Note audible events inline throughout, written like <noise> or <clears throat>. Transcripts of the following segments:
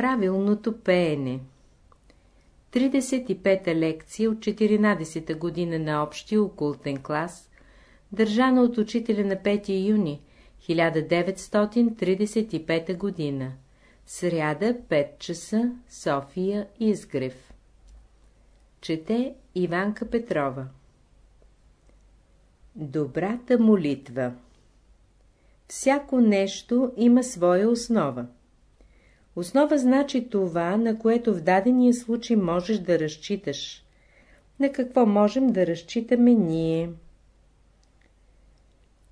Правилното пеене 35-та лекция от 14-та година на общия окултен клас, държана от учителя на 5 юни 1935 година, сряда 5 часа, София, Изгрев. Чете Иванка Петрова Добрата молитва Всяко нещо има своя основа. Основа значи това, на което в дадения случай можеш да разчиташ. На какво можем да разчитаме ние?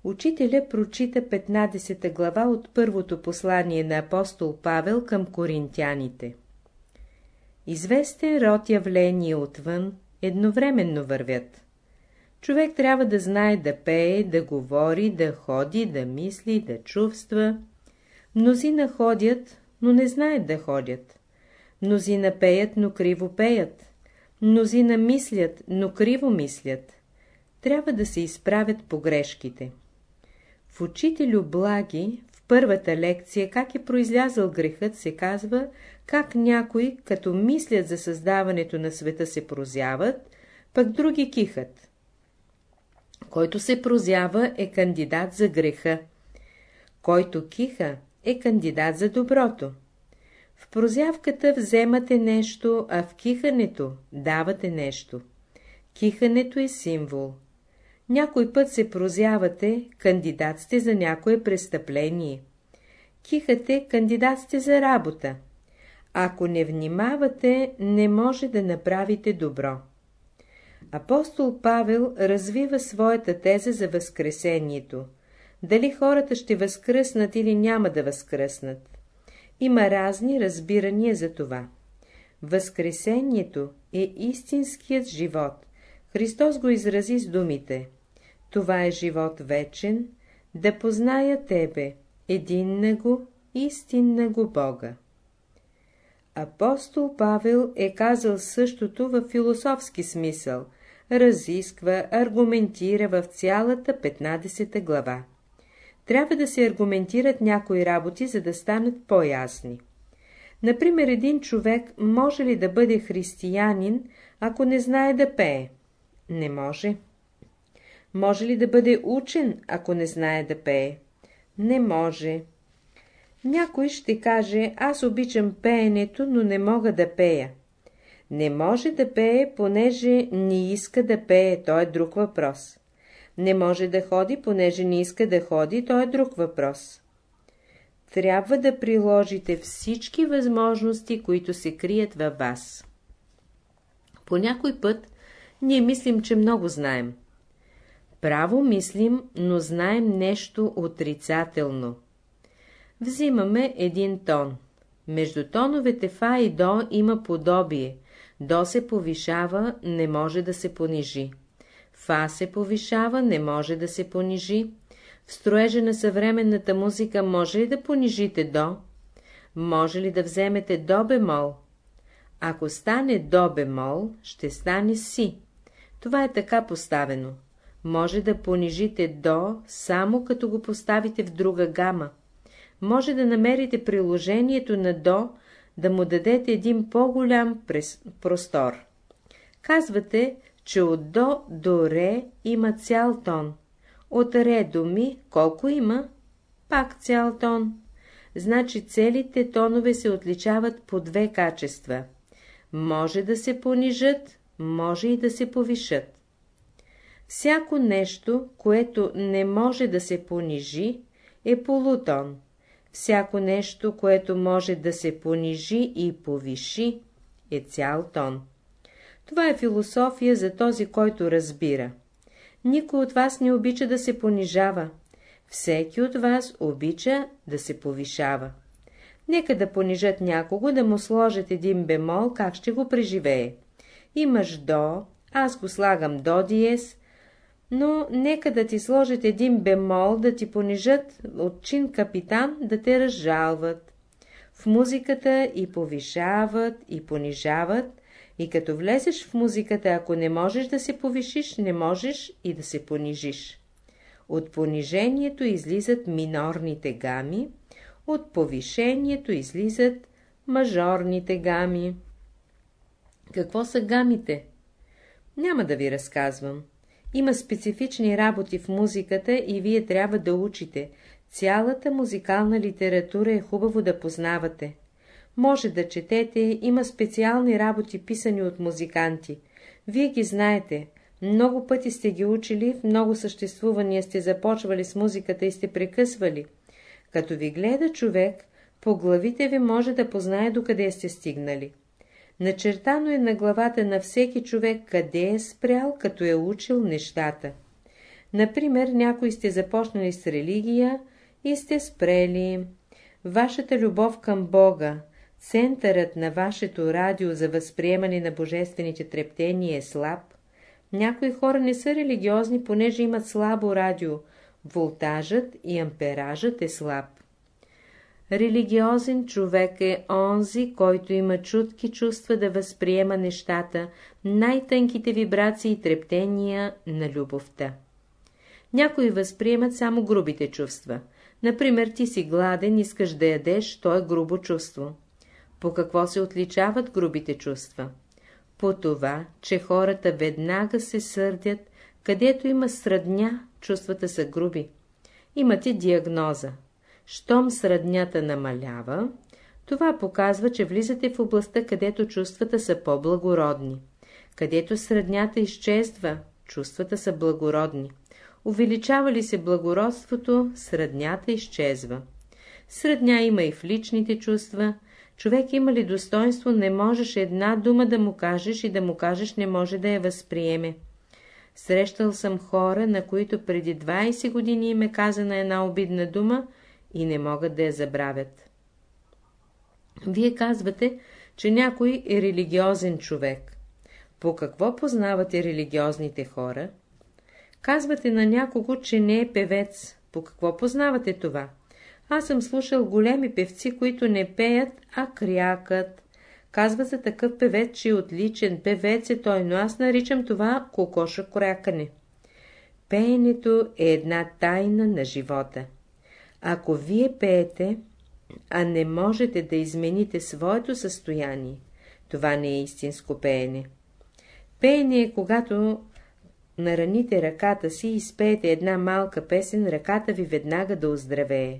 Учителя прочита 15 глава от първото послание на апостол Павел към коринтяните. Известен род явления отвън едновременно вървят. Човек трябва да знае да пее, да говори, да ходи, да мисли, да чувства. Мнозина ходят, но не знаят да ходят. Мнозина пеят, но криво пеят. Мнозина мислят, но криво мислят. Трябва да се изправят погрешките. В Учителю Благи, в първата лекция, как е произлязъл грехът, се казва, как някои, като мислят за създаването на света, се прозяват, пък други кихат. Който се прозява, е кандидат за греха. Който киха, е кандидат за доброто. В прозявката вземате нещо, а в кихането давате нещо. Кихането е символ. Някой път се прозявате, кандидат сте за някое престъпление. Кихате, кандидат сте за работа. Ако не внимавате, не може да направите добро. Апостол Павел развива своята теза за възкресението. Дали хората ще възкръснат или няма да възкръснат. Има разни разбирания за това. Възкресението е истинският живот. Христос го изрази с думите. Това е живот вечен, да позная Тебе, един на го, истинна го Бога. Апостол Павел е казал същото в философски смисъл, разисква, аргументира в цялата 15 глава. Трябва да се аргументират някои работи, за да станат по-ясни. Например, един човек може ли да бъде християнин, ако не знае да пее? Не може. Може ли да бъде учен, ако не знае да пее? Не може. Някой ще каже, аз обичам пеенето, но не мога да пея. Не може да пее, понеже не иска да пее, то е друг въпрос. Не може да ходи, понеже не иска да ходи, то е друг въпрос. Трябва да приложите всички възможности, които се крият във вас. По някой път ние мислим, че много знаем. Право мислим, но знаем нещо отрицателно. Взимаме един тон. Между тоновете фа и до има подобие. До се повишава, не може да се понижи. Фа се повишава, не може да се понижи. В строежа на съвременната музика може ли да понижите до? Може ли да вземете до бемол? Ако стане до бемол, ще стане си. Това е така поставено. Може да понижите до, само като го поставите в друга гама. Може да намерите приложението на до, да му дадете един по-голям простор. Казвате, че от до до ре има цял тон. От ре до ми колко има? Пак цял тон. Значи целите тонове се отличават по две качества. Може да се понижат, може и да се повишат. Всяко нещо, което не може да се понижи, е полутон. Всяко нещо, което може да се понижи и повиши, е цял тон. Това е философия за този, който разбира. Никой от вас не обича да се понижава. Всеки от вас обича да се повишава. Нека да понижат някого, да му сложат един бемол, как ще го преживее. Имаш до, аз го слагам до диез, но нека да ти сложат един бемол, да ти понижат от чин капитан, да те разжалват. В музиката и повишават, и понижават, и като влезеш в музиката, ако не можеш да се повишиш, не можеш и да се понижиш. От понижението излизат минорните гами, от повишението излизат мажорните гами. Какво са гамите? Няма да ви разказвам. Има специфични работи в музиката и вие трябва да учите. Цялата музикална литература е хубаво да познавате. Може да четете, има специални работи, писани от музиканти. Вие ги знаете. Много пъти сте ги учили, в много съществувания сте започвали с музиката и сте прекъсвали. Като ви гледа човек, по главите ви може да познае докъде сте стигнали. Начертано е на главата на всеки човек, къде е спрял, като е учил нещата. Например, някои сте започнали с религия и сте спрели. Вашата любов към Бога, центърът на вашето радио за възприемане на божествените трептения е слаб. Някои хора не са религиозни, понеже имат слабо радио. Волтажът и амперажът е слаб. Религиозен човек е онзи, който има чутки чувства да възприема нещата, най-тънките вибрации и трептения на любовта. Някои възприемат само грубите чувства. Например, ти си гладен, искаш да ядеш, то е грубо чувство. По какво се отличават грубите чувства? По това, че хората веднага се сърдят, където има сръдня, чувствата са груби. Имате диагноза. Щом сръднята намалява, това показва, че влизате в областта, където чувствата са по-благородни. Където сръднята изчезва, чувствата са благородни. Увеличава ли се благородството, сръднята изчезва. Сръдня има и в личните чувства. Човек има ли достоинство, не можеш една дума да му кажеш и да му кажеш не може да я възприеме. Срещал съм хора, на които преди 20 години им е казана една обидна дума и не могат да я забравят. Вие казвате, че някой е религиозен човек. По какво познавате религиозните хора? Казвате на някого, че не е певец. По какво познавате това? Аз съм слушал големи певци, които не пеят, а крякат. Казва за такъв певец, че е отличен певец е той, но аз наричам това кокоша крякане. Пеенето е една тайна на живота. Ако вие пеете, а не можете да измените своето състояние, това не е истинско пеене. Пеене е когато нараните ръката си и изпеете една малка песен, ръката ви веднага да оздравее.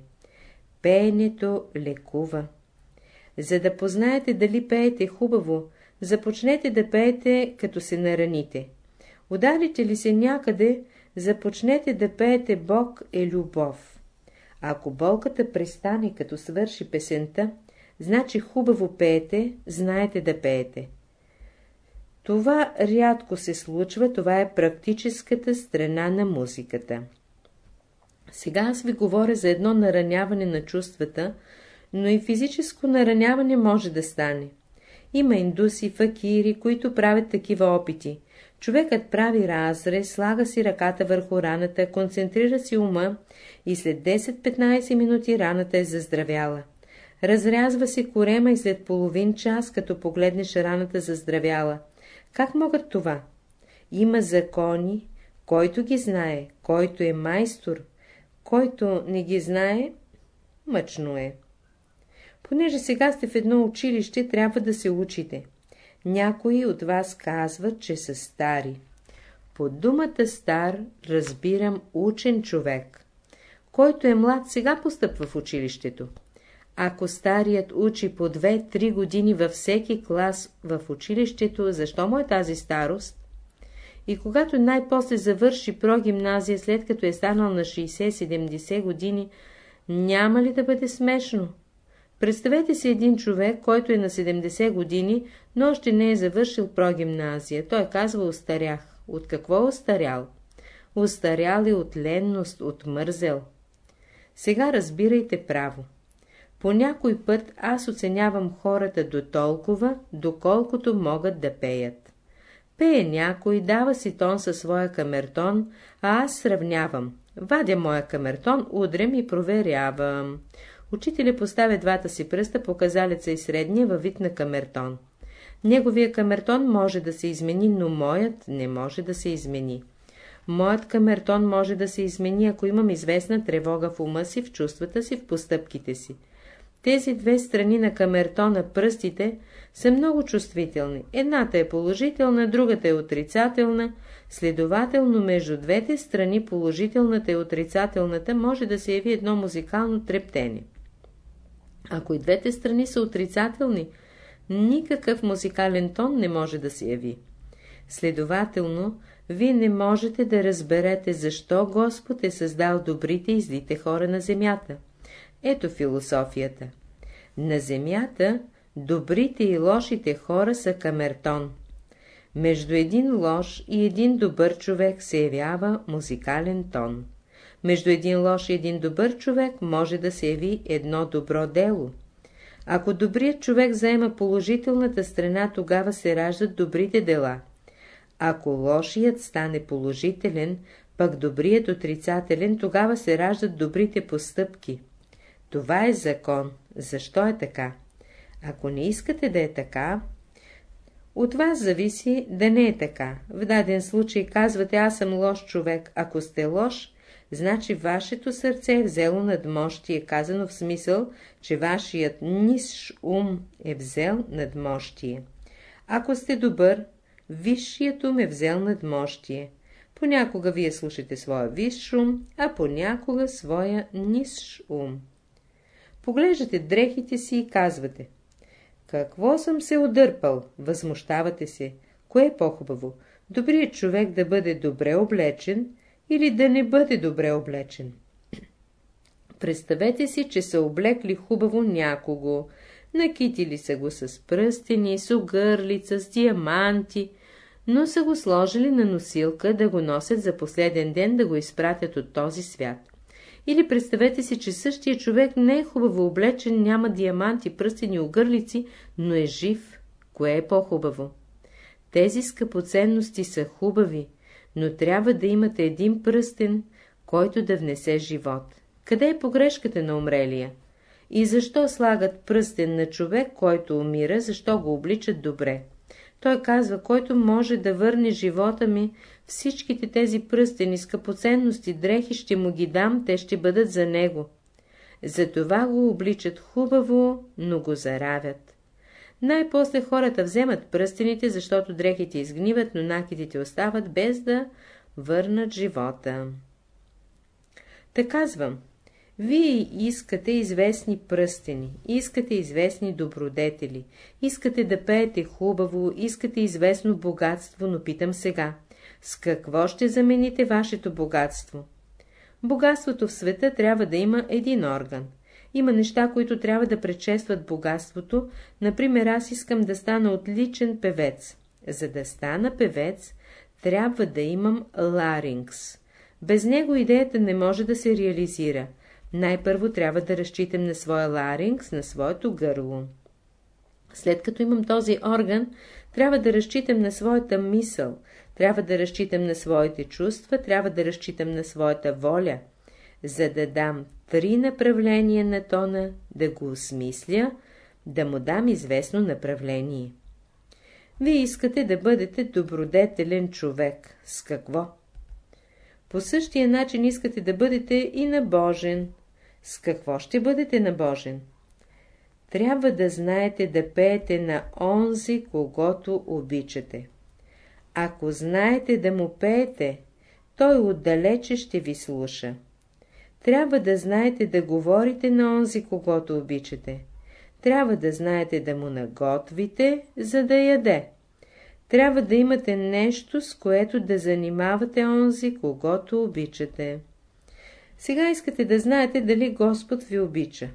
Пеенето лекува. За да познаете дали пеете хубаво, започнете да пеете, като се нараните. Ударите ли се някъде, започнете да пеете Бог е любов. Ако болката престане, като свърши песента, значи хубаво пеете, знаете да пеете. Това рядко се случва, това е практическата страна на музиката. Сега аз ви говоря за едно нараняване на чувствата, но и физическо нараняване може да стане. Има индуси, факири, които правят такива опити. Човекът прави разрез, слага си ръката върху раната, концентрира си ума и след 10-15 минути раната е заздравяла. Разрязва се корема и след половин час, като погледнеш раната заздравяла. Как могат това? Има закони, който ги знае, който е майстор, който не ги знае, мъчно е. Понеже сега сте в едно училище, трябва да се учите. Някои от вас казват, че са стари. По думата стар разбирам учен човек. Който е млад, сега постъпва в училището. Ако старият учи по 2-3 години във всеки клас в училището, защо му е тази старост? И когато най-после завърши прогимназия, след като е станал на 60-70 години, няма ли да бъде смешно? Представете си един човек, който е на 70 години, но още не е завършил прогимназия. Той казва остарях. От какво остарял? Остарял е от ленност, от мързел. Сега разбирайте право. По някой път аз оценявам хората до толкова, доколкото могат да пеят. Пее някой, дава си тон със своя камертон, а аз сравнявам. Вадя моя камертон, удрям и проверявам. Учителя поставя двата си пръста, показалеца и средния във вид на камертон. Неговия камертон може да се измени, но моят не може да се измени. Моят камертон може да се измени, ако имам известна тревога в ума си, в чувствата си, в постъпките си. Тези две страни на камертона пръстите са много чувствителни. Едната е положителна, другата е отрицателна, следователно между двете страни положителната и отрицателната може да се яви едно музикално трептение. Ако и двете страни са отрицателни, никакъв музикален тон не може да се яви. Следователно, вие не можете да разберете, защо Господ е създал добрите и злите хора на земята. Ето философията. На земята добрите и лошите хора са камертон. Между един лош и един добър човек се явява музикален тон. Между един лош и един добър човек може да се яви едно добро дело. Ако добрият човек заема положителната страна, тогава се раждат добрите дела. Ако лошият стане положителен, пък добрият отрицателен, тогава се раждат добрите постъпки. Това е закон. Защо е така? Ако не искате да е така, от вас зависи да не е така. В даден случай казвате, аз съм лош човек. Ако сте лош, значи вашето сърце е взело надмощие, казано в смисъл, че вашият ниш ум е взел надмощие. Ако сте добър, висшият ум е взел надмощие. Понякога вие слушате своя висш ум, а понякога своя ниш ум. Поглеждате дрехите си и казвате Какво съм се отдърпал? Възмущавате се. Кое е по-хубаво? Добрият човек да бъде добре облечен или да не бъде добре облечен? <clears throat> Представете си, че са облекли хубаво някого, накитили са го с пръстени, с огърлица, с диаманти, но са го сложили на носилка да го носят за последен ден да го изпратят от този свят. Или представете си, че същия човек не е хубаво облечен, няма диаманти, пръстени, огърлици, но е жив. Кое е по-хубаво? Тези скъпоценности са хубави, но трябва да имате един пръстен, който да внесе живот. Къде е погрешката на умрелия? И защо слагат пръстен на човек, който умира, защо го обличат добре? Той казва, който може да върне живота ми, всичките тези пръстени, скъпоценности, дрехи ще му ги дам, те ще бъдат за него. Затова го обличат хубаво, но го заравят. Най-после хората вземат пръстените, защото дрехите изгниват, но накидите остават без да върнат живота. Та казвам, вие искате известни пръстени, искате известни добродетели, искате да пеете хубаво, искате известно богатство, но питам сега, с какво ще замените вашето богатство? Богатството в света трябва да има един орган. Има неща, които трябва да предшестват богатството, например аз искам да стана отличен певец. За да стана певец, трябва да имам ларингс. Без него идеята не може да се реализира най-първо трябва да разчитам на своя ларингс, на своето гърло. След като имам този орган, трябва да разчитам на своята мисъл, трябва да разчитам на своите чувства, трябва да разчитам на своята воля, за да дам три направления на тона, да го осмисля, да му дам известно направление. Вие искате да бъдете добродетелен човек. С какво? По същия начин искате да бъдете и набожен, с какво ще бъдете набожен? Трябва да знаете да пеете на онзи, когато обичате. Ако знаете да му пеете, той отдалече ще ви слуша. Трябва да знаете да говорите на онзи, когато обичате. Трябва да знаете да му наготвите, за да яде. Трябва да имате нещо, с което да занимавате онзи, когато обичате. Сега искате да знаете дали Господ ви обича.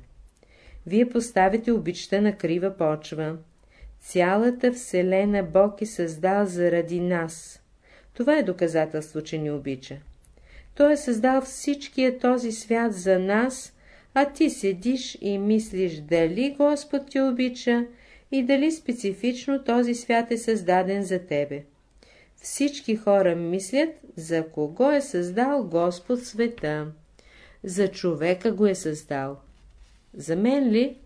Вие поставите обичта на крива почва. Цялата Вселена Бог е създал заради нас. Това е доказателство, че ни обича. Той е създал всичкия този свят за нас, а ти седиш и мислиш дали Господ ти обича и дали специфично този свят е създаден за тебе. Всички хора мислят, за кого е създал Господ света. За човека го е създал. За мен ли?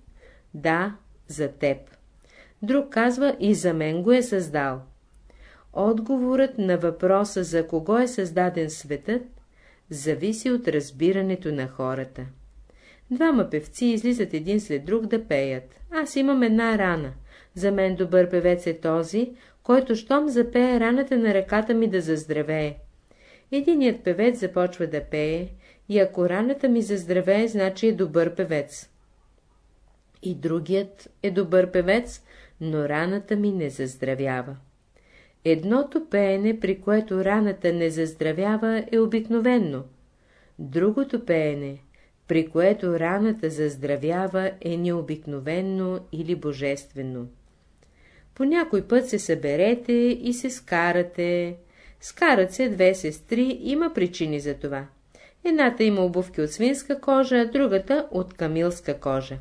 Да, за теб. Друг казва и за мен го е създал. Отговорът на въпроса за кого е създаден светът зависи от разбирането на хората. Двама певци излизат един след друг да пеят. Аз имам една рана. За мен добър певец е този, който щом запее раната на ръката ми да заздравее. Единият певец започва да пее, и ако раната ми заздравее, значи е добър певец. И другият е добър певец, но раната ми не заздравява. Едното пеене, при което раната не заздравява, е обикновенно. Другото пеене, при което раната заздравява, е необикновенно или божествено. По някой път се съберете и се скарате. Скарат се две сестри, има причини за това. Едната има обувки от свинска кожа, другата от камилска кожа.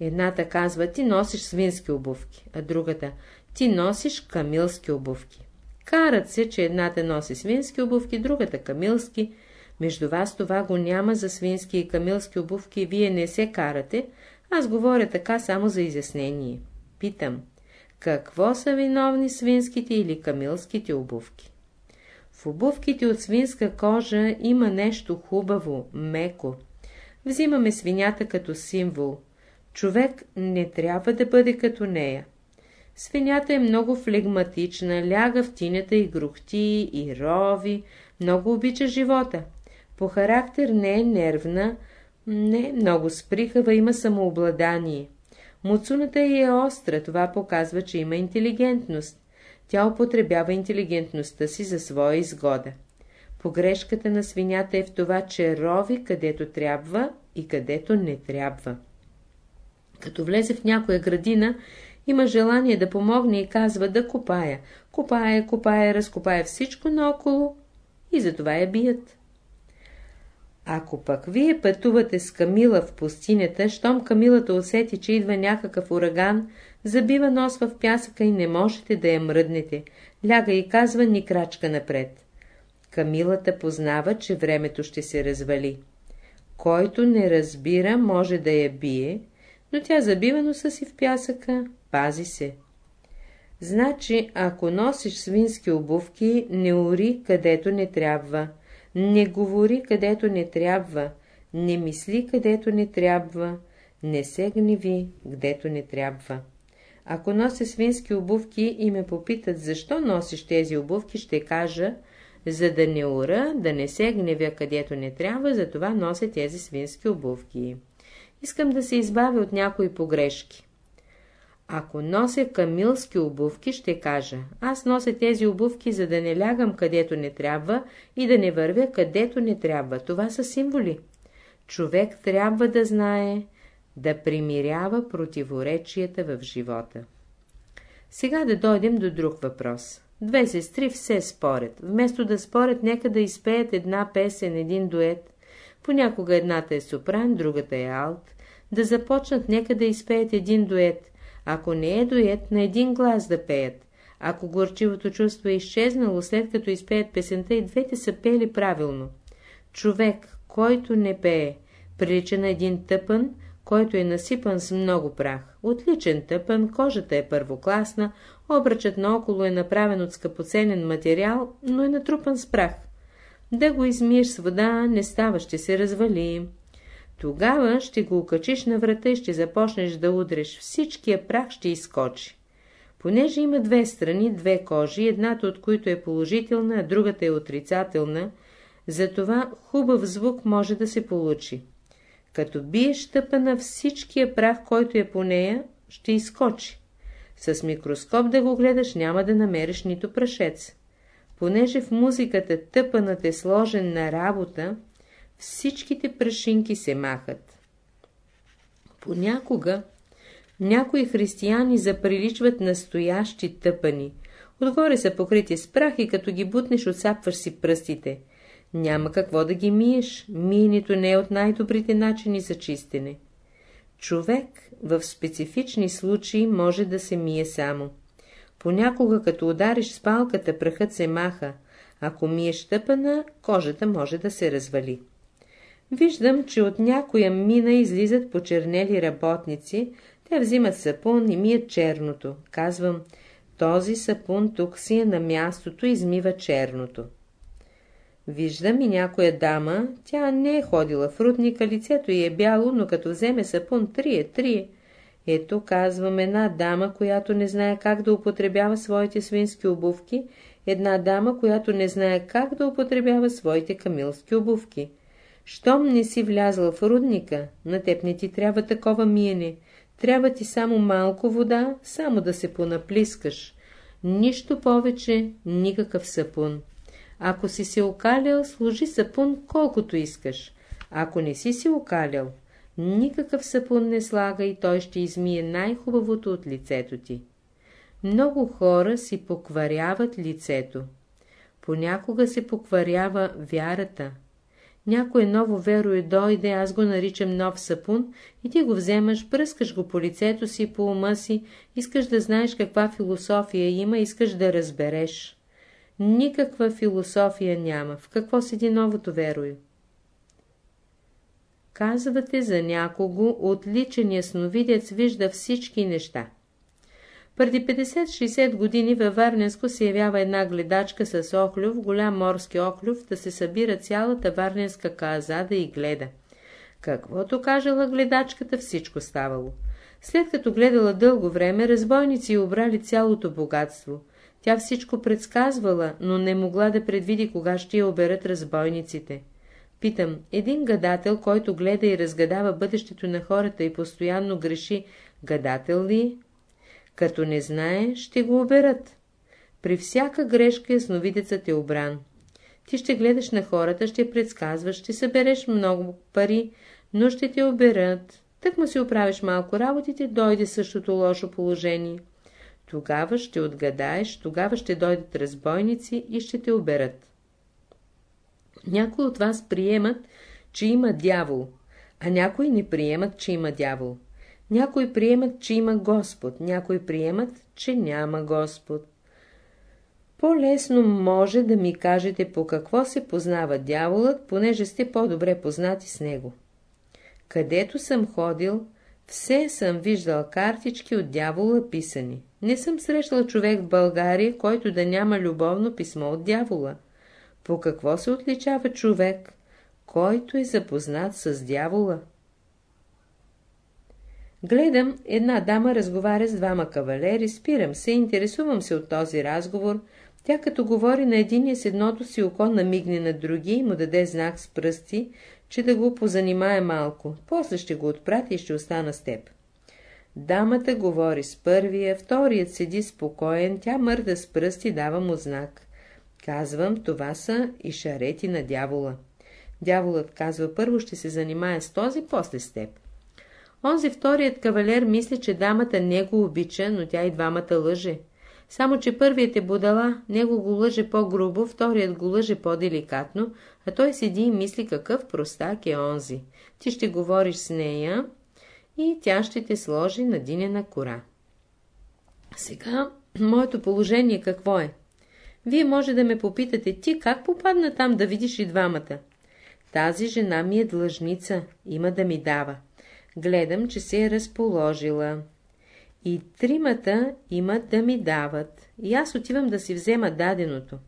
Едната казва, ти носиш свински обувки, а другата, ти носиш камилски обувки. Карат се, че едната носи свински обувки, другата камилски. Между вас това го няма за свински и камилски обувки вие не се карате, аз говоря така само за изяснение. Питам, какво са виновни свинските или камилските обувки? В обувките от свинска кожа има нещо хубаво, меко. Взимаме свинята като символ. Човек не трябва да бъде като нея. Свинята е много флегматична, ляга в тинята и грухти, и рови, много обича живота. По характер не е нервна, не е много сприхава, има самообладание. Муцуната е остра, това показва, че има интелигентност. Тя употребява интелигентността си за своя изгода. Погрешката на свинята е в това, че рови където трябва и където не трябва. Като влезе в някоя градина, има желание да помогне и казва да копая. Копая, копая, разкопая всичко наоколо и затова я бият. Ако пък вие пътувате с Камила в пустинята, щом Камилата усети, че идва някакъв ураган, забива нос в пясъка и не можете да я мръднете, ляга и казва ни крачка напред. Камилата познава, че времето ще се развали. Който не разбира, може да я бие, но тя забива носа си в пясъка, пази се. Значи, ако носиш свински обувки, не ури където не трябва, не говори където не трябва, не мисли където не трябва, не се гневи където не трябва. Ако нося свински обувки и ме попитат, защо носиш тези обувки, ще кажа, за да не ура, да не се гневя където не трябва, затова нося тези свински обувки. Искам да се избавя от някои погрешки. Ако нося камилски обувки, ще кажа, аз нося тези обувки, за да не лягам където не трябва и да не вървя където не трябва. Това са символи. Човек трябва да знае, да примирява противоречията в живота. Сега да дойдем до друг въпрос. Две сестри все спорят. Вместо да спорят, нека да изпеят една песен, един дует. Понякога едната е сопран, другата е алт. Да започнат, нека да изпеят един дует. Ако не е дует, на един глас да пеят. Ако горчивото чувство е изчезнало, след като изпеят песента и двете са пели правилно. Човек, който не пее, прилича на един тъпън, който е насипан с много прах. Отличен тъпън, кожата е първокласна, обръчът наоколо е направен от скъпоценен материал, но е натрупан с прах. Да го измиеш с вода, не става, ще се развали. Тогава ще го окачиш на врата и ще започнеш да удреш, всичкия прах ще изкочи. Понеже има две страни, две кожи, едната от които е положителна, а другата е отрицателна, затова хубав звук може да се получи. Като биеш тъпана, всичкия прах, който е по нея, ще изкочи. С микроскоп да го гледаш, няма да намериш нито прашец. Понеже в музиката тъпанът е сложен на работа, всичките прашинки се махат. Понякога някои християни заприличват настоящи тъпани. Отгоре са покрити с прах и като ги бутнеш, отсапваш си пръстите. Няма какво да ги миеш, миенето не е от най-добрите начини за чистене. Човек в специфични случаи може да се мие само. Понякога, като удариш с палката, прахът се маха, ако миеш тъпана, кожата може да се развали. Виждам, че от някоя мина излизат почернели работници, те взимат сапун и мият черното. Казвам, този сапун тук си е на мястото измива черното. Виждам и някоя дама, тя не е ходила в рудника, лицето й е бяло, но като вземе сапун, трие, трие. Ето, казвам, една дама, която не знае как да употребява своите свински обувки, една дама, която не знае как да употребява своите камилски обувки. Щом не си влязла в рудника, на теб не ти трябва такова миене, трябва ти само малко вода, само да се понаплискаш. Нищо повече, никакъв сапун. Ако си се окалял, служи сапун колкото искаш. Ако не си се окалял, никакъв сапун не слага и той ще измие най-хубавото от лицето ти. Много хора си покваряват лицето. Понякога се покварява вярата. Някое ново верое дойде, аз го наричам нов сапун, и ти го вземаш, пръскаш го по лицето си, по ума си, искаш да знаеш каква философия има, искаш да разбереш. Никаква философия няма. В какво седи новото верою? Казвате за някого, отличен ясновидец вижда всички неща. Преди 50-60 години във Варненско се явява една гледачка с оклюв, голям морски оклюв, да се събира цялата варненска каза да и гледа. Каквото кажела гледачката, всичко ставало. След като гледала дълго време, разбойници обрали цялото богатство. Тя всичко предсказвала, но не могла да предвиди кога ще я оберат разбойниците. Питам, един гадател, който гледа и разгадава бъдещето на хората и постоянно греши, гадател ли е? Като не знае, ще го оберат. При всяка грешка ясновидецът е обран. Ти ще гледаш на хората, ще предсказваш, ще събереш много пари, но ще те оберат. Так му си оправиш малко работите, дойде същото лошо положение. Тогава ще отгадаеш, тогава ще дойдат разбойници и ще те оберат. Някои от вас приемат, че има дявол, а някои не приемат, че има дявол. Някои приемат, че има Господ, някои приемат, че няма Господ. По-лесно може да ми кажете по какво се познава дяволът, понеже сте по-добре познати с него. Където съм ходил, все съм виждал картички от дявола писани. Не съм срещал човек в България, който да няма любовно писмо от дявола. По какво се отличава човек, който е запознат с дявола? Гледам, една дама разговаря с двама кавалери, спирам се, интересувам се от този разговор. Тя като говори на единия с едното си око намигне на други и му даде знак с пръсти, че да го позанимае малко. После ще го отпрати и ще остана с теб. Дамата говори с първия, вторият седи спокоен, тя мърда с пръсти, дава му знак. Казвам, това са и шарети на дявола. Дяволът казва, първо ще се занимае с този, после с теб. Онзи вторият кавалер мисли, че дамата не го обича, но тя и двамата лъже. Само, че първият е будала, него го лъже по-грубо, вторият го лъже по-деликатно, а той седи и мисли какъв простак е онзи. Ти ще говориш с нея и тя ще те сложи на динена кора. Сега, моето положение какво е? Вие може да ме попитате, ти как попадна там да видиш и двамата? Тази жена ми е длъжница, има да ми дава. Гледам, че се е разположила. И тримата имат да ми дават. И аз отивам да си взема даденото.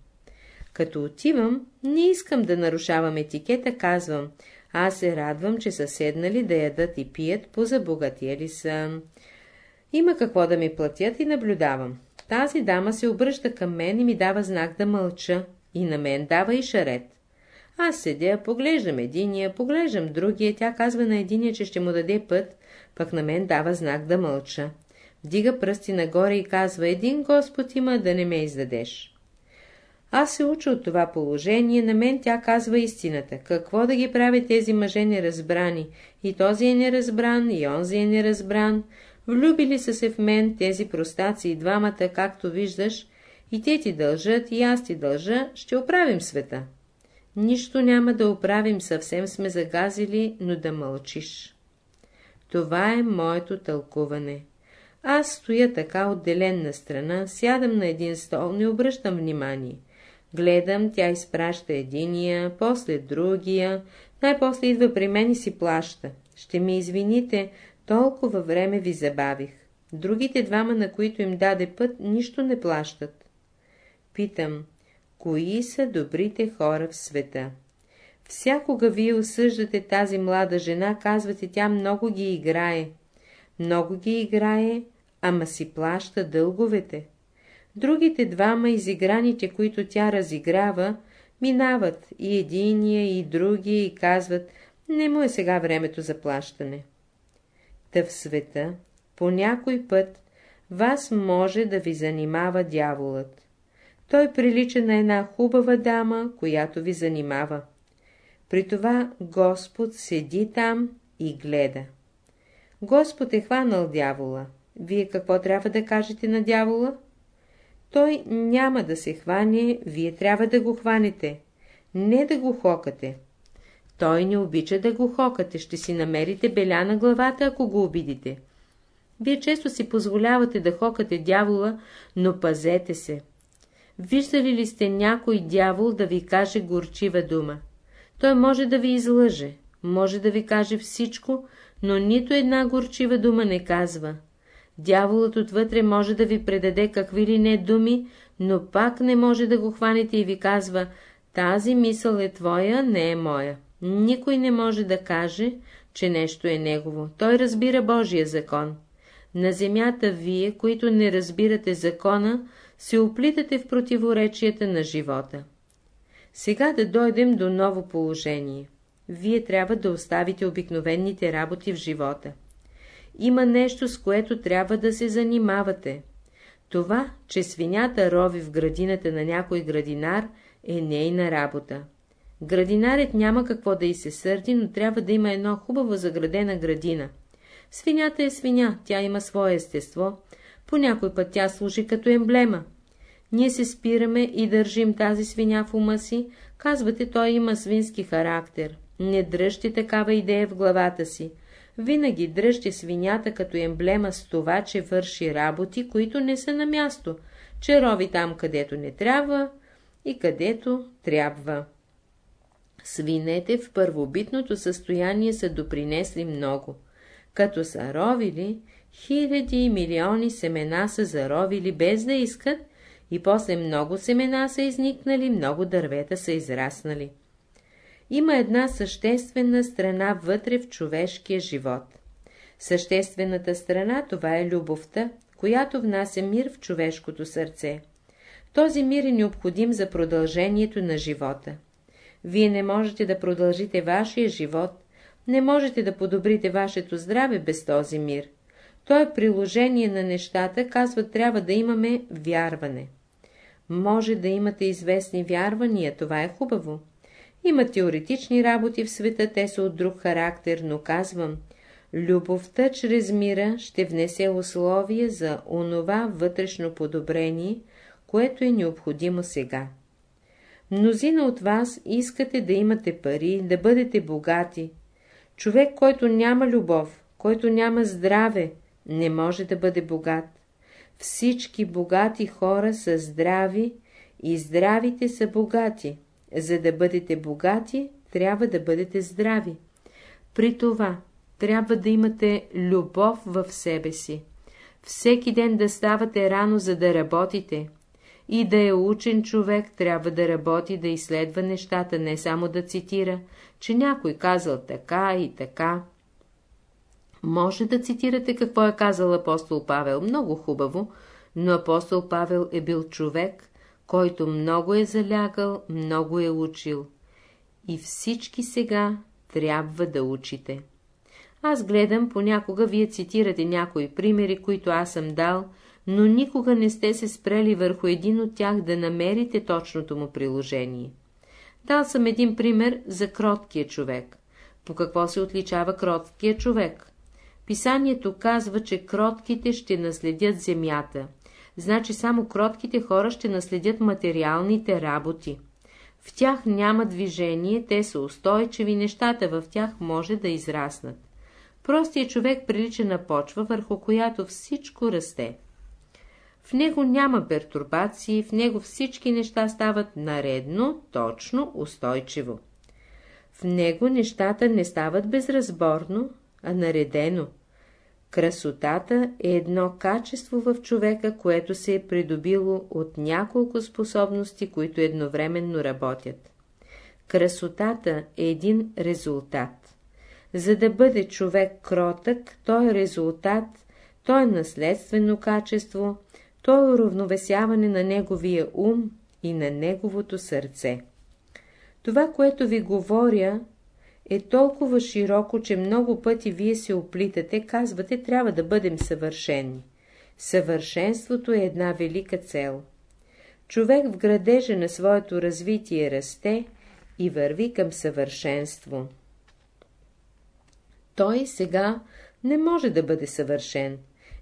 Като отивам, не искам да нарушавам етикета, казвам. Аз се радвам, че са седнали да ядат и пият, позабогатели са. Има какво да ми платят и наблюдавам. Тази дама се обръща към мен и ми дава знак да мълча. И на мен дава и шарет. Аз седя, поглеждам единия, поглеждам другия, тя казва на единия, че ще му даде път, пък на мен дава знак да мълча. Вдига пръсти нагоре и казва, един Господ има да не ме издадеш. Аз се уча от това положение, на мен тя казва истината. Какво да ги прави тези мъже неразбрани? И този е неразбран, и онзи е неразбран. Влюбили са се в мен тези простаци и двамата, както виждаш, и те ти дължат, и аз ти дължа, ще оправим света. Нищо няма да оправим, съвсем сме загазили, но да мълчиш. Това е моето тълкуване. Аз стоя така отделен на страна, сядам на един стол, не обръщам внимание. Гледам, тя изпраща единия, после другия, най-после идва при мен и си плаща. Ще ми извините, толкова време ви забавих. Другите двама, на които им даде път, нищо не плащат. Питам, кои са добрите хора в света. Всякога вие осъждате тази млада жена, казвате, тя много ги играе. Много ги играе, ама си плаща дълговете. Другите двама изиграните, които тя разиграва, минават и единия, и другия, и казват, не му е сега времето за плащане. Та в света, по някой път, вас може да ви занимава дяволът. Той прилича на една хубава дама, която ви занимава. При това Господ седи там и гледа. Господ е хванал дявола. Вие какво трябва да кажете на дявола? Той няма да се хване, вие трябва да го хванете, не да го хокате. Той не обича да го хокате, ще си намерите беля на главата, ако го обидите. Вие често си позволявате да хокате дявола, но пазете се. Виждали ли сте някой дявол да ви каже горчива дума? Той може да ви излъже, може да ви каже всичко, но нито една горчива дума не казва. Дяволът отвътре може да ви предаде какви ли не думи, но пак не може да го хванете и ви казва, тази мисъл е твоя, не е моя. Никой не може да каже, че нещо е негово. Той разбира Божия закон. На земята вие, които не разбирате закона, се оплитате в противоречията на живота. Сега да дойдем до ново положение. Вие трябва да оставите обикновените работи в живота. Има нещо, с което трябва да се занимавате. Това, че свинята рови в градината на някой градинар, е нейна работа. Градинарят няма какво да й се сърди, но трябва да има едно хубаво заградена градина. Свинята е свиня, тя има свое естество, по някой път тя служи като емблема. Ние се спираме и държим тази свиня в ума си, казвате, той има свински характер. Не дръжте такава идея в главата си. Винаги дръжте свинята като емблема с това, че върши работи, които не са на място, че рови там, където не трябва и където трябва. Свинете в първобитното състояние са допринесли много. Като са ровили, хиляди и милиони семена са заровили без да искат и после много семена са изникнали, много дървета са израснали. Има една съществена страна вътре в човешкия живот. Съществената страна това е любовта, която внася мир в човешкото сърце. Този мир е необходим за продължението на живота. Вие не можете да продължите вашия живот, не можете да подобрите вашето здраве без този мир. То е приложение на нещата, казва, трябва да имаме вярване. Може да имате известни вярвания, това е хубаво. Има теоретични работи в света, те са от друг характер, но казвам, любовта чрез мира ще внесе условия за онова вътрешно подобрение, което е необходимо сега. Мнозина от вас искате да имате пари, да бъдете богати. Човек, който няма любов, който няма здраве, не може да бъде богат. Всички богати хора са здрави и здравите са богати. За да бъдете богати, трябва да бъдете здрави. При това трябва да имате любов в себе си. Всеки ден да ставате рано, за да работите. И да е учен човек, трябва да работи, да изследва нещата, не само да цитира, че някой казал така и така. Може да цитирате какво е казал апостол Павел, много хубаво, но апостол Павел е бил човек, който много е залягал, много е учил. И всички сега трябва да учите. Аз гледам, понякога вие цитирате някои примери, които аз съм дал, но никога не сте се спрели върху един от тях да намерите точното му приложение. Дал съм един пример за кроткия човек. По какво се отличава кроткия човек? Писанието казва, че кротките ще наследят земята. Значи само кротките хора ще наследят материалните работи. В тях няма движение, те са устойчиви, нещата в тях може да израснат. Простият човек прилича на почва, върху която всичко расте. В него няма пертурбации, в него всички неща стават наредно, точно, устойчиво. В него нещата не стават безразборно, наредено. Красотата е едно качество в човека, което се е придобило от няколко способности, които едновременно работят. Красотата е един резултат. За да бъде човек кротък, той е резултат, той е наследствено качество, той е уравновесяване на неговия ум и на неговото сърце. Това, което ви говоря, е толкова широко, че много пъти вие се оплитате, казвате, трябва да бъдем съвършени. Съвършенството е една велика цел. Човек в градежа на своето развитие расте и върви към съвършенство. Той сега не може да бъде съвършен.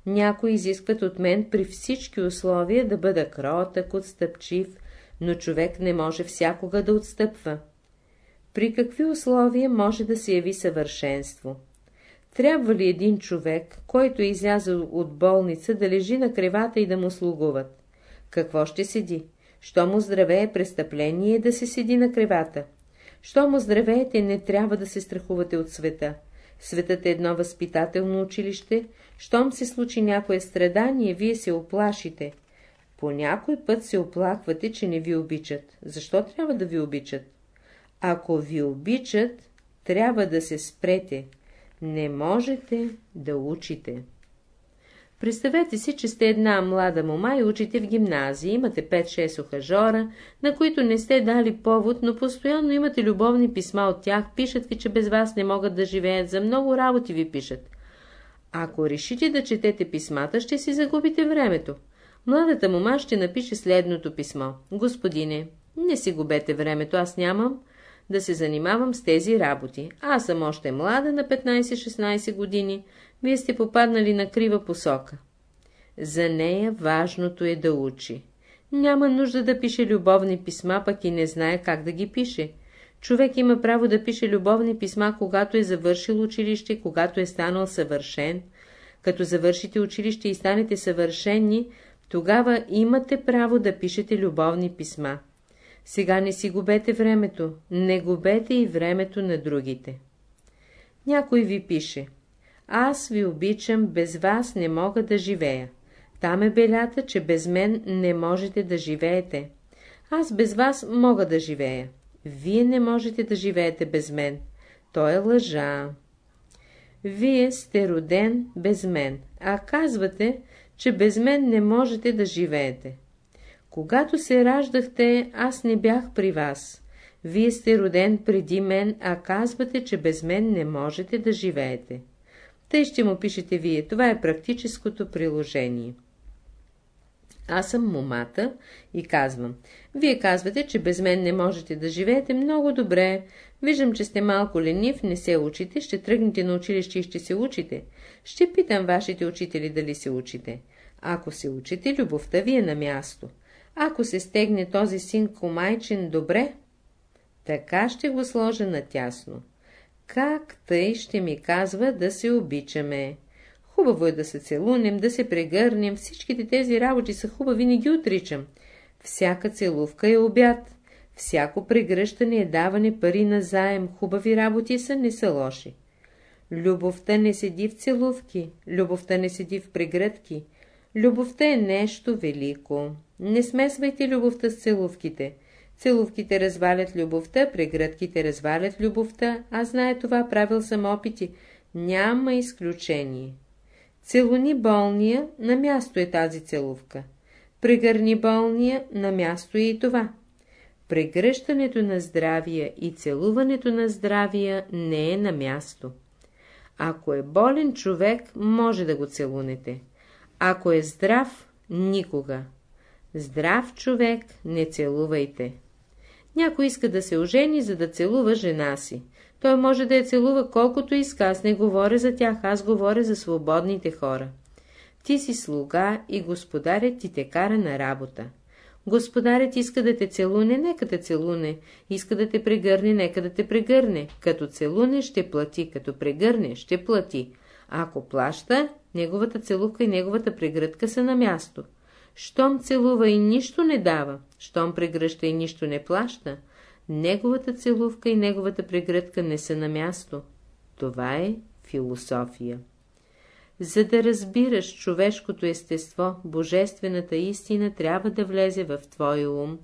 Някои изискват от мен при всички условия да бъда кротък, отстъпчив, но човек не може всякога да отстъпва. При какви условия може да се яви съвършенство? Трябва ли един човек, който е излязъл от болница, да лежи на кревата и да му слугуват? Какво ще седи? Що му здравее престъпление да се седи на кревата? Що му здравеете, не трябва да се страхувате от света. Светът е едно възпитателно училище. Щом се случи някое страдание, вие се оплашите. По някой път се оплаквате, че не ви обичат. Защо трябва да ви обичат? Ако ви обичат, трябва да се спрете. Не можете да учите. Представете си, че сте една млада мома и учите в гимназия, имате 5-6 ухажора, на които не сте дали повод, но постоянно имате любовни писма от тях, пишат ви, че без вас не могат да живеят, за много работи ви пишат. Ако решите да четете писмата, ще си загубите времето. Младата мома ще напише следното писмо. Господине, не си губете времето, аз нямам да се занимавам с тези работи. Аз съм още млада на 15-16 години, вие сте попаднали на крива посока. За нея важното е да учи. Няма нужда да пише любовни писма, пък и не знае как да ги пише. Човек има право да пише любовни писма, когато е завършил училище, когато е станал съвършен. Като завършите училище и станете съвършени, тогава имате право да пишете любовни писма. Сега не си губете времето, не губете и времето на другите. Някой ви пише Аз ви обичам, без вас не мога да живея. Там е белята, че без мен не можете да живеете. Аз без вас мога да живея. Вие не можете да живеете без мен. То е лъжа. Вие сте роден без мен, а казвате, че без мен не можете да живеете. Когато се раждахте, аз не бях при вас. Вие сте роден преди мен, а казвате, че без мен не можете да живеете. Тъй ще му пишете вие, това е практическото приложение. Аз съм момата и казвам. Вие казвате, че без мен не можете да живеете много добре. Виждам, че сте малко ленив, не се учите, ще тръгнете на училище и ще се учите. Ще питам вашите учители дали се учите. Ако се учите, любовта ви е на място. Ако се стегне този син комайчин добре, така ще го сложа натясно. Как тъй ще ми казва да се обичаме? Хубаво е да се целунем, да се прегърнем, всичките тези работи са хубави, не ги отричам. Всяка целувка е обяд, всяко прегръщане е даване пари на заем, хубави работи са, не са лоши. Любовта не седи в целувки, любовта не седи в прегръдки, любовта е нещо велико. Не смесвайте любовта с целувките. Целувките развалят любовта, прегръдките развалят любовта, аз знае това, правил съм опити. Няма изключение. Целуни болния, на място е тази целувка. Прегърни болния, на място е и това. Прегръщането на здравия и целуването на здравия не е на място. Ако е болен човек, може да го целунете. Ако е здрав, никога. Здрав човек не целувайте. Някой иска да се ожени, за да целува жена си. Той може да я целува колкото иска, аз не говоря за тях, аз говоря за свободните хора. Ти си слуга и господарят ти те кара на работа. Господарят иска да те целуне, нека те целуне, иска да те прегърне, нека да те прегърне. Като целуне ще плати, като прегърне ще плати. Ако плаща, неговата целувка и неговата прегръдка са на място. Щом целува и нищо не дава, щом прегръща и нищо не плаща, неговата целувка и неговата прегръдка не са на място. Това е философия. За да разбираш човешкото естество, божествената истина трябва да влезе в твоя ум,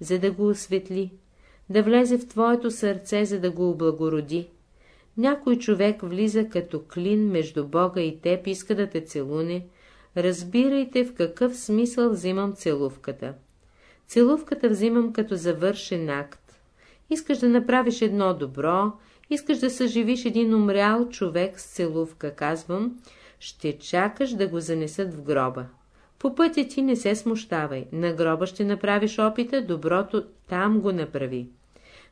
за да го осветли, да влезе в твоето сърце, за да го облагороди. Някой човек влиза като клин между Бога и теб, иска да те целуне. Разбирайте в какъв смисъл взимам целувката. Целувката взимам като завършен акт. Искаш да направиш едно добро, искаш да съживиш един умрял човек с целувка, казвам, ще чакаш да го занесат в гроба. По пътя ти не се смущавай, на гроба ще направиш опита, доброто там го направи.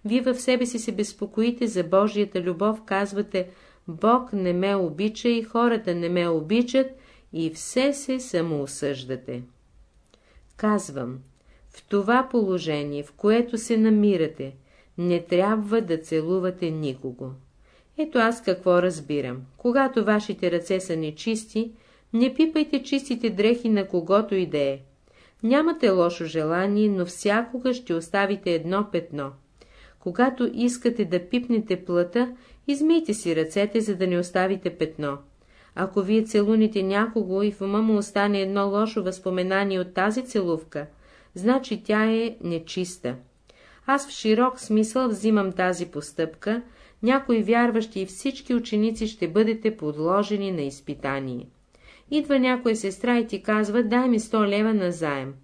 Вие в себе си се безпокоите за Божията любов, казвате, Бог не ме обича и хората не ме обичат и все се самоосъждате. Казвам, в това положение, в което се намирате, не трябва да целувате никого. Ето аз какво разбирам. Когато вашите ръце са нечисти, не пипайте чистите дрехи на когото и да е. Нямате лошо желание, но всякога ще оставите едно петно. Когато искате да пипнете плъта, измийте си ръцете, за да не оставите петно. Ако вие целуните някого и в ума му остане едно лошо възпоменание от тази целувка, значи тя е нечиста. Аз в широк смисъл взимам тази постъпка, някои вярващи и всички ученици ще бъдете подложени на изпитание. Идва някоя сестра и ти казва, дай ми 100 лева на заем.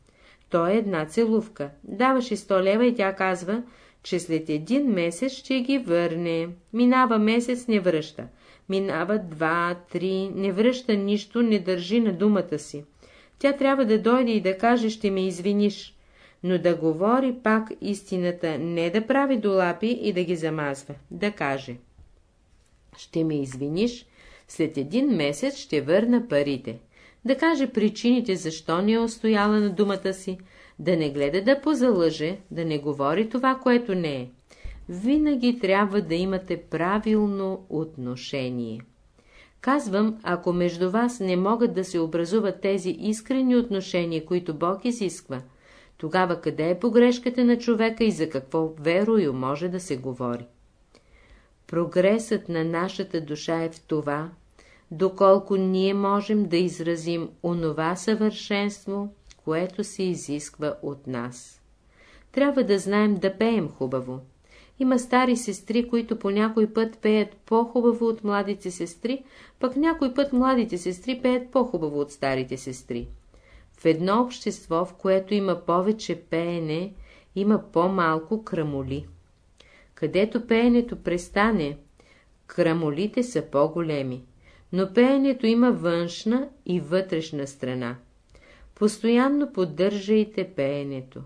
То е една целувка. Даваш и 100 лева и тя казва, че след един месец ще ги върне. Минава месец, не връща. Минава два, три, не връща нищо, не държи на думата си. Тя трябва да дойде и да каже, ще ме извиниш, но да говори пак истината, не да прави долапи и да ги замазва, да каже. Ще ме извиниш, след един месец ще върна парите. Да каже причините, защо не е устояла на думата си, да не гледа да позалъже, да не говори това, което не е. Винаги трябва да имате правилно отношение. Казвам, ако между вас не могат да се образуват тези искрени отношения, които Бог изисква, тогава къде е погрешката на човека и за какво верою може да се говори? Прогресът на нашата душа е в това, доколко ние можем да изразим онова съвършенство, което се изисква от нас. Трябва да знаем да пеем хубаво. Има стари сестри, които по някой път пеят по-хубаво от младите сестри, пък някой път младите сестри пеят по-хубаво от старите сестри. В едно общество, в което има повече пеене, има по-малко крамоли. Където пеенето престане, крамолите са по-големи, но пеенето има външна и вътрешна страна. Постоянно поддържайте пеенето.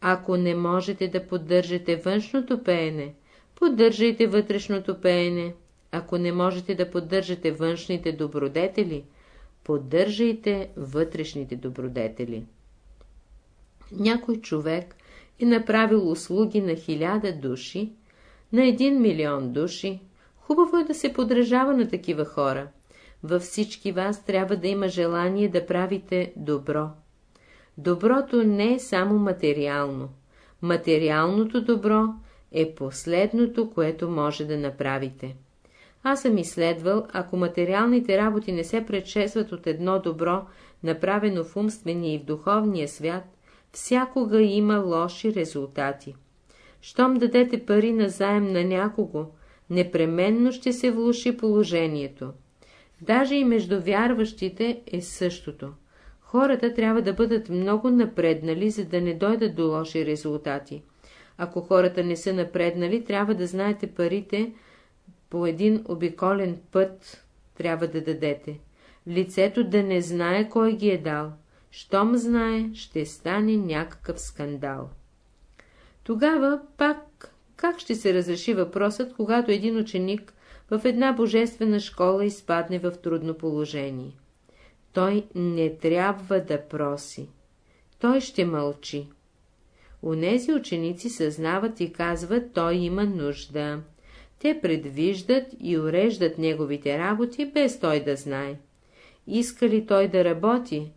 Ако не можете да поддържате външното пеене, поддържайте вътрешното пеене. Ако не можете да поддържате външните добродетели, поддържайте вътрешните добродетели. Някой човек е направил услуги на хиляда души, на един милион души. Хубаво е да се подражава на такива хора. Във всички вас трябва да има желание да правите добро. Доброто не е само материално. Материалното добро е последното, което може да направите. Аз съм изследвал, ако материалните работи не се предшестват от едно добро, направено в умствения и в духовния свят, всякога има лоши резултати. Щом дадете пари на заем на някого, непременно ще се влуши положението. Даже и между вярващите е същото. Хората трябва да бъдат много напреднали, за да не дойдат до лоши резултати. Ако хората не са напреднали, трябва да знаете парите по един обиколен път трябва да дадете. Лицето да не знае кой ги е дал. Щом знае, ще стане някакъв скандал. Тогава пак как ще се разреши въпросът, когато един ученик в една божествена школа изпадне в трудно положение? Той не трябва да проси. Той ще мълчи. Унези ученици съзнават и казват, той има нужда. Те предвиждат и уреждат неговите работи, без той да знае. Иска ли той да работи?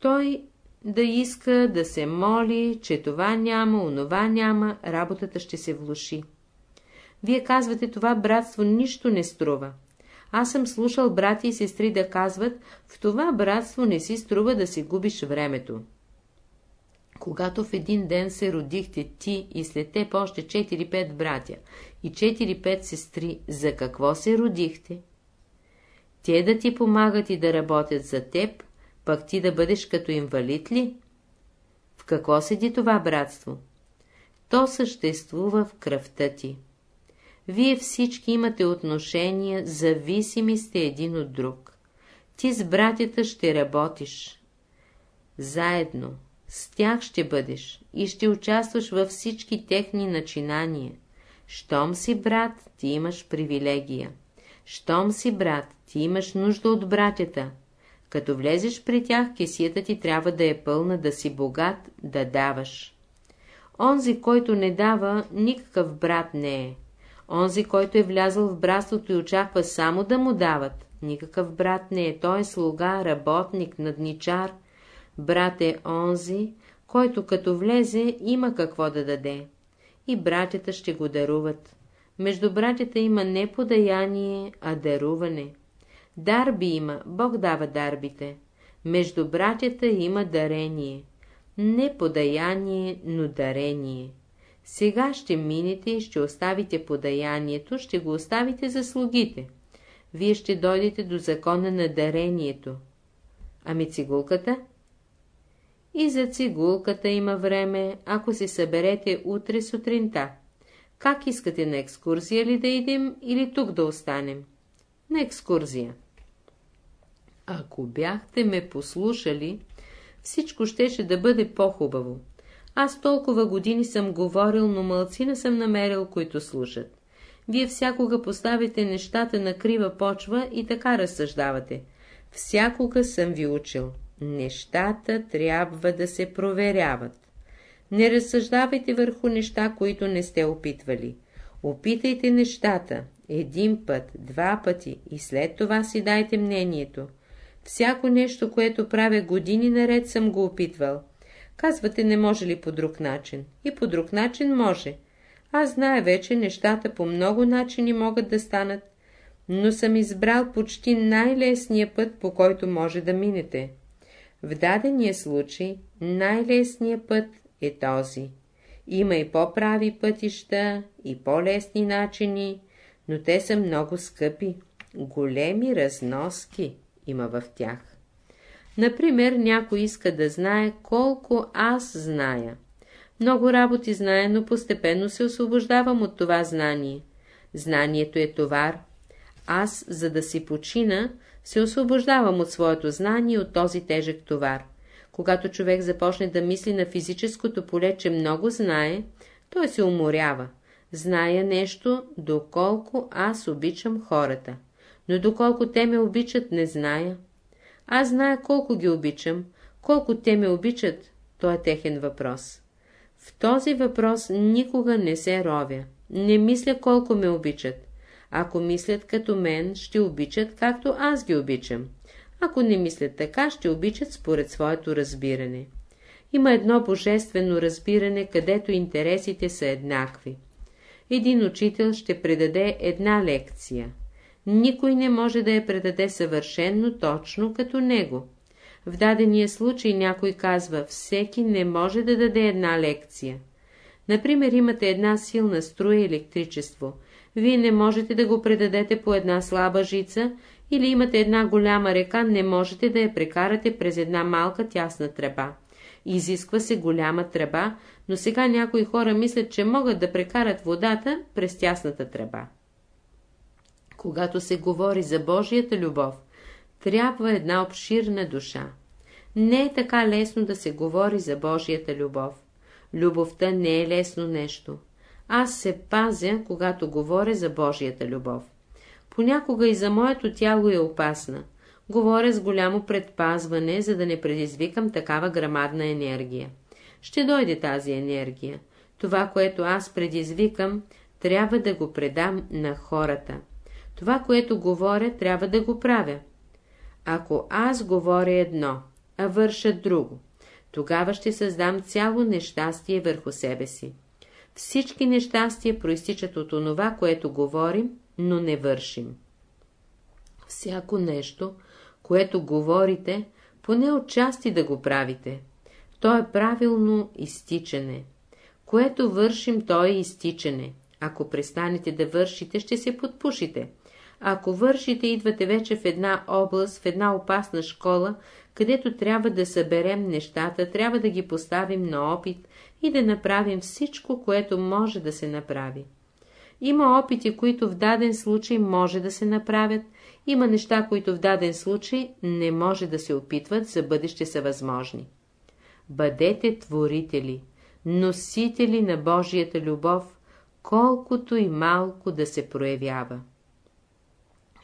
Той да иска да се моли, че това няма, онова няма, работата ще се влуши. Вие казвате, това братство нищо не струва. Аз съм слушал брати и сестри да казват, в това братство не си струва да си губиш времето. Когато в един ден се родихте ти и след теб още 4-5 братя и 4-5 сестри, за какво се родихте? Те да ти помагат и да работят за теб, пък ти да бъдеш като инвалид ли? В какво седи това братство? То съществува в кръвта ти. Вие всички имате отношения, зависими сте един от друг. Ти с братята ще работиш. Заедно, с тях ще бъдеш и ще участваш във всички техни начинания. Щом си брат, ти имаш привилегия. Щом си брат, ти имаш нужда от братята. Като влезеш при тях, кесията ти трябва да е пълна, да си богат, да даваш. Онзи, който не дава, никакъв брат не е. Онзи, който е влязъл в братството и очаква само да му дават, никакъв брат не е. Той е слуга, работник, надничар. Брат е онзи, който като влезе има какво да даде. И братята ще го даруват. Между братята има не подаяние, а даруване. Дарби има, Бог дава дарбите. Между братята има дарение. Не подаяние, но дарение. Сега ще минете и ще оставите подаянието, ще го оставите за слугите. Вие ще дойдете до закона на дарението. Ами цигулката? И за цигулката има време, ако се съберете утре сутринта. Как искате на екскурзия ли да идем или тук да останем? На екскурзия. Ако бяхте ме послушали, всичко щеше да бъде по-хубаво. Аз толкова години съм говорил, но мълци не съм намерил, които слушат. Вие всякога поставите нещата на крива почва и така разсъждавате. Всякога съм ви учил. Нещата трябва да се проверяват. Не разсъждавайте върху неща, които не сте опитвали. Опитайте нещата един път, два пъти и след това си дайте мнението. Всяко нещо, което правя години наред, съм го опитвал. Казвате, не може ли по друг начин? И по друг начин може. Аз знае вече, нещата по много начини могат да станат, но съм избрал почти най-лесния път, по който може да минете. В дадения случай най-лесният път е този. Има и по-прави пътища, и по-лесни начини, но те са много скъпи. Големи разноски има в тях. Например, някой иска да знае колко аз зная. Много работи знае, но постепенно се освобождавам от това знание. Знанието е товар. Аз, за да си почина, се освобождавам от своето знание от този тежък товар. Когато човек започне да мисли на физическото поле, че много знае, той се уморява. Зная нещо, доколко аз обичам хората. Но доколко те ме обичат, не зная. Аз зная колко ги обичам, колко те ме обичат, то е техен въпрос. В този въпрос никога не се ровя. Не мисля колко ме обичат. Ако мислят като мен, ще обичат, както аз ги обичам. Ако не мислят така, ще обичат според своето разбиране. Има едно божествено разбиране, където интересите са еднакви. Един учител ще предаде една лекция. Никой не може да я предаде съвършенно точно като него. В дадения случай някой казва, всеки не може да даде една лекция. Например, имате една силна струя електричество. Вие не можете да го предадете по една слаба жица, или имате една голяма река, не можете да я прекарате през една малка тясна тръба. Изисква се голяма тръба, но сега някои хора мислят, че могат да прекарат водата през тясната тръба. Когато се говори за Божията любов, трябва една обширна душа. Не е така лесно да се говори за Божията любов. Любовта не е лесно нещо. Аз се пазя, когато говоря за Божията любов. Понякога и за моето тяло е опасна. Говоря с голямо предпазване, за да не предизвикам такава грамадна енергия. Ще дойде тази енергия. Това, което аз предизвикам, трябва да го предам на хората. Това, което говоря, трябва да го правя. Ако аз говоря едно, а върша друго, тогава ще създам цяло нещастие върху себе си. Всички нещастия проистичат от онова, което говорим, но не вършим. Всяко нещо, което говорите, поне отчасти да го правите. То е правилно изтичане. Което вършим, то е изтичане. Ако престанете да вършите, ще се подпушите. Ако вършите, идвате вече в една област, в една опасна школа, където трябва да съберем нещата, трябва да ги поставим на опит и да направим всичко, което може да се направи. Има опити, които в даден случай може да се направят, има неща, които в даден случай не може да се опитват, за бъдеще са възможни. Бъдете творители, носители на Божията любов, колкото и малко да се проявява.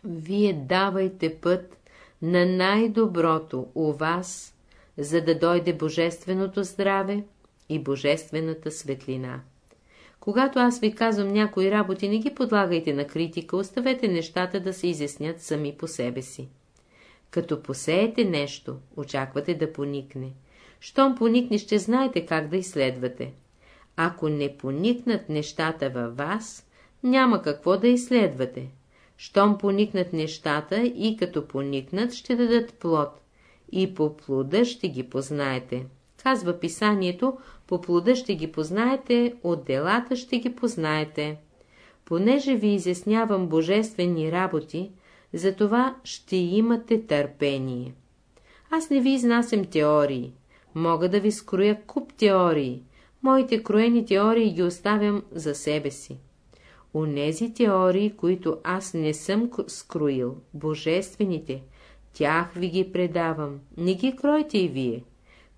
Вие давайте път на най-доброто у вас, за да дойде божественото здраве и божествената светлина. Когато аз ви казвам някои работи, не ги подлагайте на критика, оставете нещата да се изяснят сами по себе си. Като посеете нещо, очаквате да поникне. Щом поникне, ще знаете как да изследвате. Ако не поникнат нещата във вас, няма какво да изследвате. Щом поникнат нещата и като поникнат, ще дадат плод. И по плода ще ги познаете. Казва писанието, по плода ще ги познаете, от делата ще ги познаете. Понеже ви изяснявам божествени работи, затова ще имате търпение. Аз не ви изнасям теории. Мога да ви скроя куп теории. Моите кроени теории ги оставям за себе си. Онези теории, които аз не съм скроил, божествените, тях ви ги предавам, не ги кройте и вие.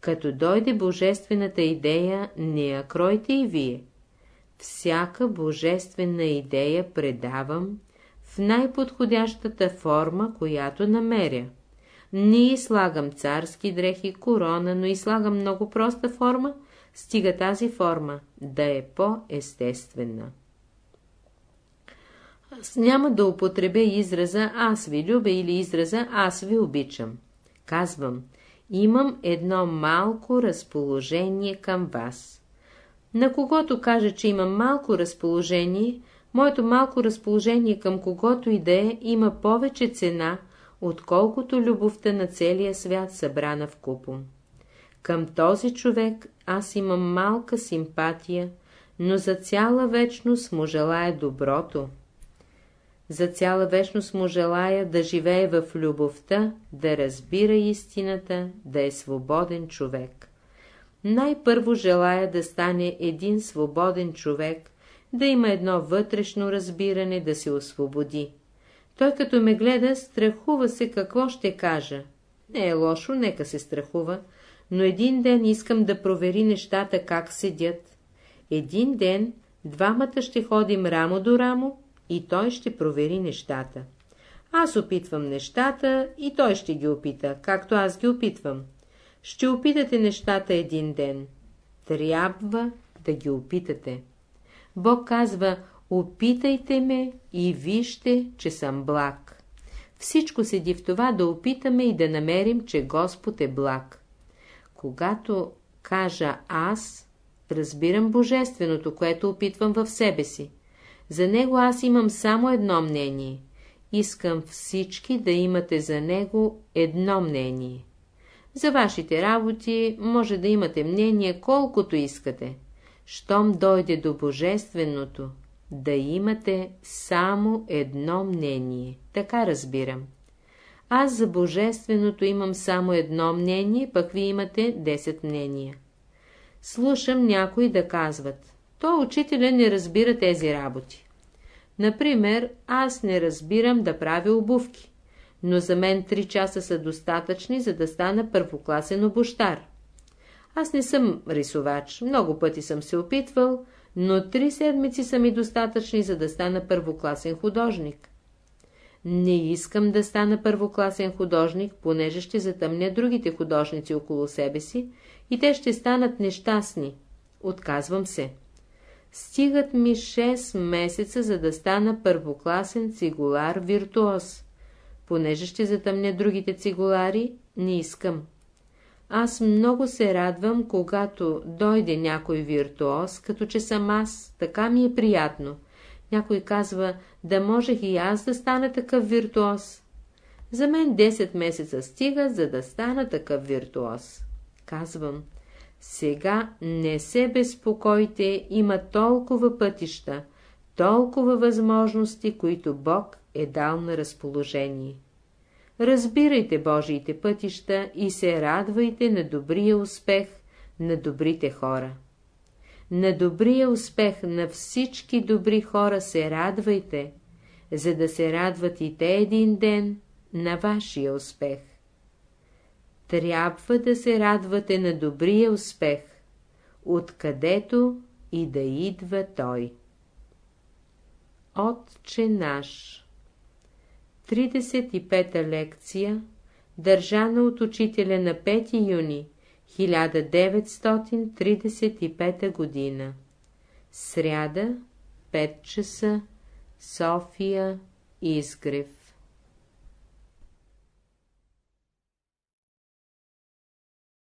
Като дойде божествената идея, не я кройте и вие. Всяка божествена идея предавам в най-подходящата форма, която намеря. Не излагам царски дрехи, корона, но излагам много проста форма, стига тази форма да е по-естествена. Аз няма да употребя израза «аз ви любя» или израза «аз ви обичам». Казвам, имам едно малко разположение към вас. На когото кажа, че имам малко разположение, моето малко разположение към когото и да е има повече цена, отколкото любовта на целия свят събрана в купом. Към този човек аз имам малка симпатия, но за цяла вечност му желая доброто. За цяла вечност му желая да живее в любовта, да разбира истината, да е свободен човек. Най-първо желая да стане един свободен човек, да има едно вътрешно разбиране, да се освободи. Той като ме гледа, страхува се какво ще кажа. Не е лошо, нека се страхува, но един ден искам да провери нещата как седят. Един ден двамата ще ходим рамо до рамо и той ще провери нещата. Аз опитвам нещата и той ще ги опита, както аз ги опитвам. Ще опитате нещата един ден. Трябва да ги опитате. Бог казва, опитайте ме и вижте, че съм благ. Всичко седи в това да опитаме и да намерим, че Господ е благ. Когато кажа аз, разбирам божественото, което опитвам в себе си. За него аз имам само едно мнение. Искам всички да имате за него едно мнение. За вашите работи може да имате мнение колкото искате. Щом дойде до Божественото, да имате само едно мнение. Така разбирам. Аз за Божественото имам само едно мнение, пък ви имате 10 мнения. Слушам някои да казват. То учителя не разбира тези работи. Например, аз не разбирам да правя обувки, но за мен три часа са достатъчни, за да стана първокласен обощар. Аз не съм рисувач, много пъти съм се опитвал, но три седмици са ми достатъчни, за да стана първокласен художник. Не искам да стана първокласен художник, понеже ще затъмня другите художници около себе си и те ще станат нещастни. Отказвам се. Стигат ми 6 месеца, за да стана първокласен цигулар-виртуоз. Понеже ще затъмня другите цигулари, не искам. Аз много се радвам, когато дойде някой виртуоз, като че съм аз, така ми е приятно. Някой казва, да можех и аз да стана такъв виртуоз. За мен 10 месеца стига, за да стана такъв виртуоз. Казвам, сега не се безпокойте, има толкова пътища, толкова възможности, които Бог е дал на разположение. Разбирайте Божиите пътища и се радвайте на добрия успех на добрите хора. На добрия успех на всички добри хора се радвайте, за да се радват и те един ден на вашия успех. Трябва да се радвате на добрия успех, откъдето и да идва той. Отче наш 35-та лекция, държана от учителя на 5 юни 1935 година. Сряда, 5 часа, София, Изгрев.